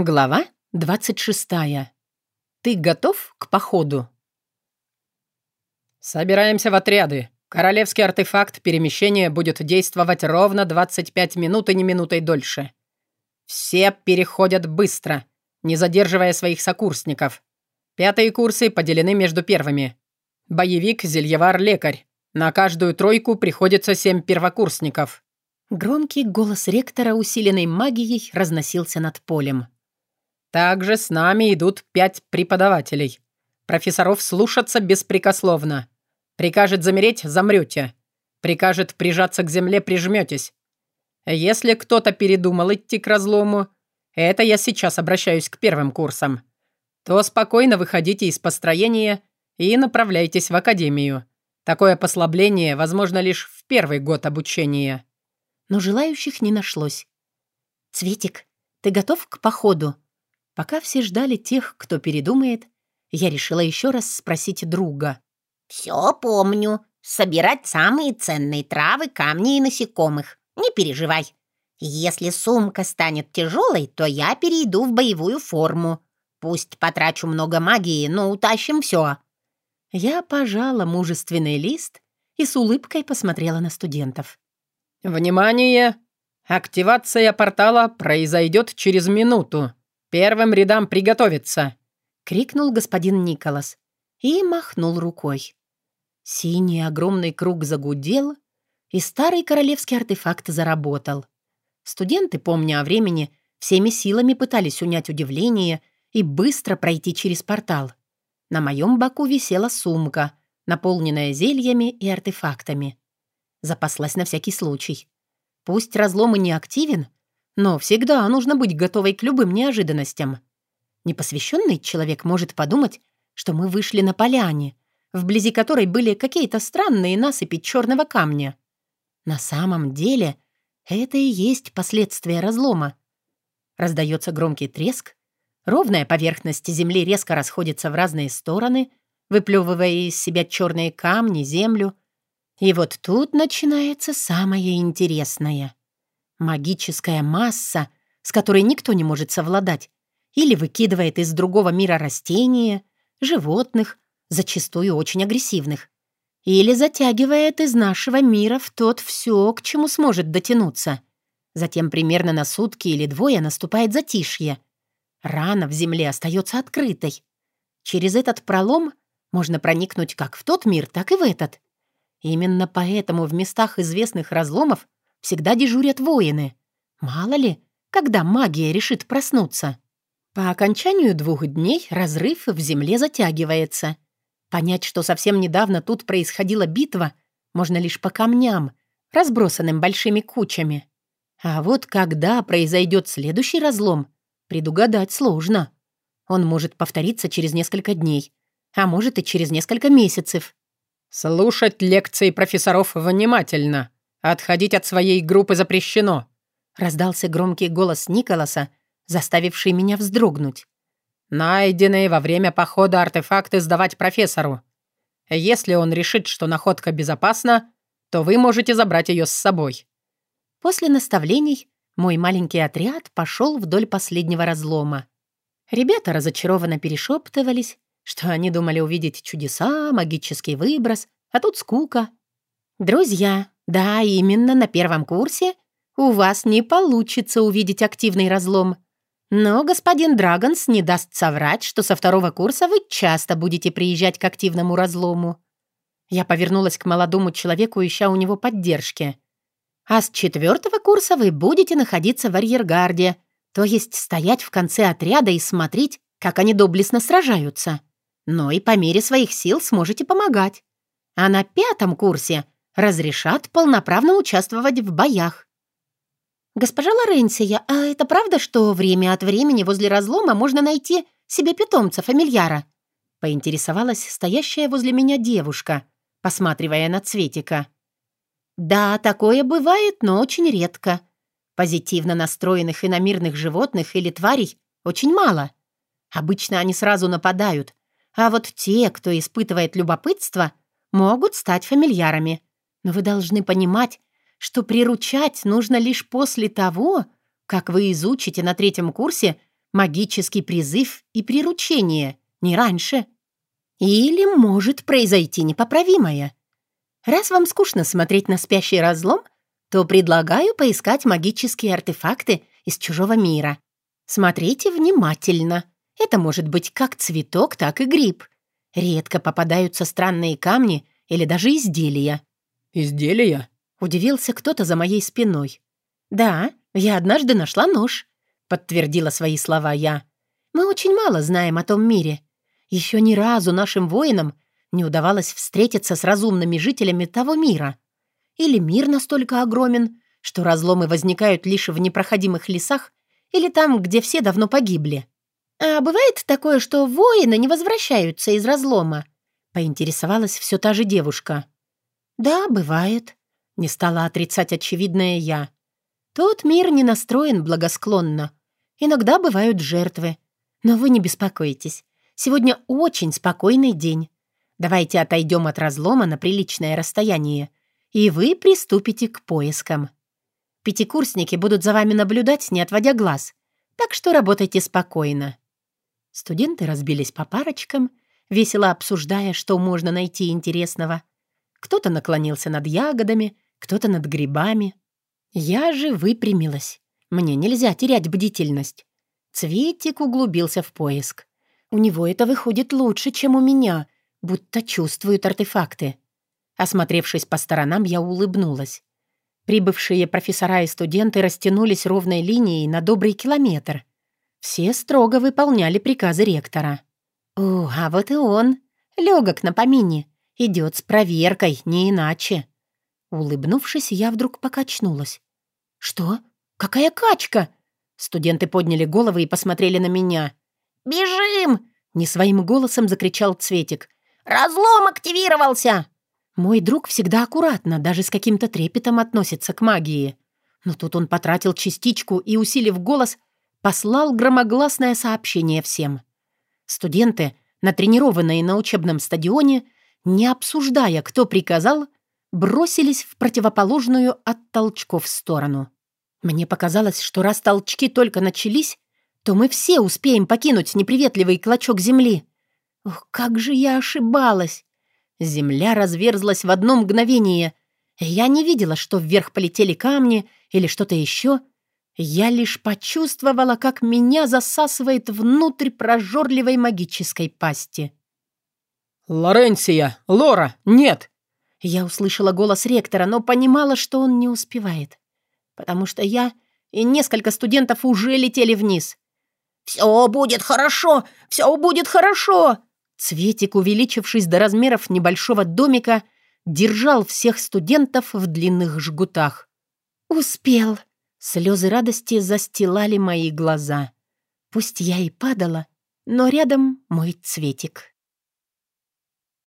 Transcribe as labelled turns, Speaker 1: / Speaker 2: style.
Speaker 1: Глава 26. Ты готов к походу?
Speaker 2: Собираемся в отряды. Королевский артефакт перемещения будет действовать ровно 25 минут и не минутой дольше. Все переходят быстро, не задерживая своих сокурсников. Пятые курсы поделены между первыми. Боевик, зельевар, лекарь. На каждую тройку приходится семь первокурсников.
Speaker 1: Громкий голос ректора, усиленный магией, разносился над полем.
Speaker 2: Также с нами идут пять преподавателей. Профессоров слушаться беспрекословно. Прикажет замереть — замрете. Прикажет прижаться к земле — прижметесь. Если кто-то передумал идти к разлому, это я сейчас обращаюсь к первым курсам, то спокойно выходите из построения и направляйтесь в академию. Такое послабление возможно лишь в первый год обучения.
Speaker 1: Но желающих не нашлось. «Цветик, ты готов к походу?» Пока все ждали тех, кто передумает, я решила еще раз спросить друга.
Speaker 3: «Все помню. Собирать самые ценные травы, камни и насекомых. Не переживай. Если сумка станет тяжелой, то я перейду в боевую форму. Пусть потрачу много магии, но утащим все».
Speaker 1: Я пожала мужественный лист и с улыбкой посмотрела на студентов.
Speaker 2: «Внимание! Активация портала произойдет через минуту. «Первым рядам приготовиться!»
Speaker 1: — крикнул господин Николас и махнул рукой. Синий огромный круг загудел, и старый королевский артефакт заработал. Студенты, помня о времени, всеми силами пытались унять удивление и быстро пройти через портал. На моем боку висела сумка, наполненная зельями и артефактами. Запаслась на всякий случай. Пусть разлом и не активен, но всегда нужно быть готовой к любым неожиданностям. Непосвященный человек может подумать, что мы вышли на поляне, вблизи которой были какие-то странные насыпи черного камня. На самом деле это и есть последствия разлома. Раздается громкий треск, ровная поверхность земли резко расходится в разные стороны, выплевывая из себя черные камни, землю. И вот тут начинается самое интересное — Магическая масса, с которой никто не может совладать, или выкидывает из другого мира растения, животных, зачастую очень агрессивных, или затягивает из нашего мира в тот все, к чему сможет дотянуться. Затем примерно на сутки или двое наступает затишье. Рана в земле остается открытой. Через этот пролом можно проникнуть как в тот мир, так и в этот. Именно поэтому в местах известных разломов всегда дежурят воины. Мало ли, когда магия решит проснуться. По окончанию двух дней разрыв в земле затягивается. Понять, что совсем недавно тут происходила битва, можно лишь по камням, разбросанным большими кучами. А вот когда произойдет следующий разлом, предугадать сложно. Он может повториться через несколько дней, а может и через несколько месяцев.
Speaker 2: «Слушать лекции профессоров внимательно», «Отходить от своей группы запрещено!»
Speaker 1: Раздался громкий голос Николаса, заставивший меня вздрогнуть.
Speaker 2: «Найденные во время похода артефакты сдавать профессору. Если он решит, что находка безопасна, то вы можете забрать ее с собой».
Speaker 1: После наставлений мой маленький отряд пошел вдоль последнего разлома. Ребята разочарованно перешептывались, что они думали увидеть чудеса, магический выброс, а тут скука. «Друзья, да, именно на первом курсе у вас не получится увидеть активный разлом. Но господин Драгонс не даст соврать, что со второго курса вы часто будете приезжать к активному разлому. Я повернулась к молодому человеку, ища у него поддержки. А с четвертого курса вы будете находиться в арьергарде, то есть стоять в конце отряда и смотреть, как они доблестно сражаются. Но и по мере своих сил сможете помогать. А на пятом курсе — разрешат полноправно участвовать в боях. «Госпожа Лоренция, а это правда, что время от времени возле разлома можно найти себе питомца-фамильяра?» поинтересовалась стоящая возле меня девушка, посматривая на Цветика. «Да, такое бывает, но очень редко. Позитивно настроенных и намирных животных или тварей очень мало. Обычно они сразу нападают, а вот те, кто испытывает любопытство, могут стать фамильярами. Но вы должны понимать, что приручать нужно лишь после того, как вы изучите на третьем курсе магический призыв и приручение, не раньше. Или может произойти непоправимое. Раз вам скучно смотреть на спящий разлом, то предлагаю поискать магические артефакты из чужого мира. Смотрите внимательно. Это может быть как цветок, так и гриб. Редко попадаются странные камни или даже изделия.
Speaker 2: «Изделия?»
Speaker 1: — удивился кто-то за моей спиной. «Да, я однажды нашла нож», — подтвердила свои слова я. «Мы очень мало знаем о том мире. Еще ни разу нашим воинам не удавалось встретиться с разумными жителями того мира. Или мир настолько огромен, что разломы возникают лишь в непроходимых лесах или там, где все давно погибли. «А бывает такое, что воины не возвращаются из разлома?» — поинтересовалась все та же девушка. «Да, бывает», — не стала отрицать очевидное я. «Тот мир не настроен благосклонно. Иногда бывают жертвы. Но вы не беспокойтесь. Сегодня очень спокойный день. Давайте отойдем от разлома на приличное расстояние, и вы приступите к поискам. Пятикурсники будут за вами наблюдать, не отводя глаз, так что работайте спокойно». Студенты разбились по парочкам, весело обсуждая, что можно найти интересного. Кто-то наклонился над ягодами, кто-то над грибами. Я же выпрямилась. Мне нельзя терять бдительность. Цветик углубился в поиск. У него это выходит лучше, чем у меня, будто чувствует артефакты. Осмотревшись по сторонам, я улыбнулась. Прибывшие профессора и студенты растянулись ровной линией на добрый километр. Все строго выполняли приказы ректора. О, а вот и он, легок на помине, идет с проверкой, не иначе. Улыбнувшись, я вдруг покачнулась. «Что? Какая качка?» Студенты подняли головы и посмотрели на меня.
Speaker 3: «Бежим!»
Speaker 1: — не своим голосом закричал Цветик.
Speaker 3: «Разлом активировался!»
Speaker 1: Мой друг всегда аккуратно, даже с каким-то трепетом относится к магии. Но тут он потратил частичку и, усилив голос, послал громогласное сообщение всем. Студенты, натренированные на учебном стадионе, не обсуждая, кто приказал, бросились в противоположную от толчков сторону. Мне показалось, что раз толчки только начались, то мы все успеем покинуть неприветливый клочок земли. Ох, как же я ошибалась! Земля разверзлась в одно мгновение. Я не видела, что вверх полетели камни или что-то еще. Я лишь почувствовала, как меня засасывает внутрь прожорливой магической пасти.
Speaker 2: «Лоренсия! Лора! Нет!»
Speaker 1: Я услышала голос ректора, но понимала, что он не успевает. Потому что я и несколько студентов уже летели вниз.
Speaker 3: «Все будет хорошо! Все будет хорошо!»
Speaker 1: Цветик, увеличившись до размеров небольшого домика, держал всех студентов в длинных жгутах. «Успел!» Слезы радости застилали мои глаза. Пусть я и падала, но рядом мой цветик.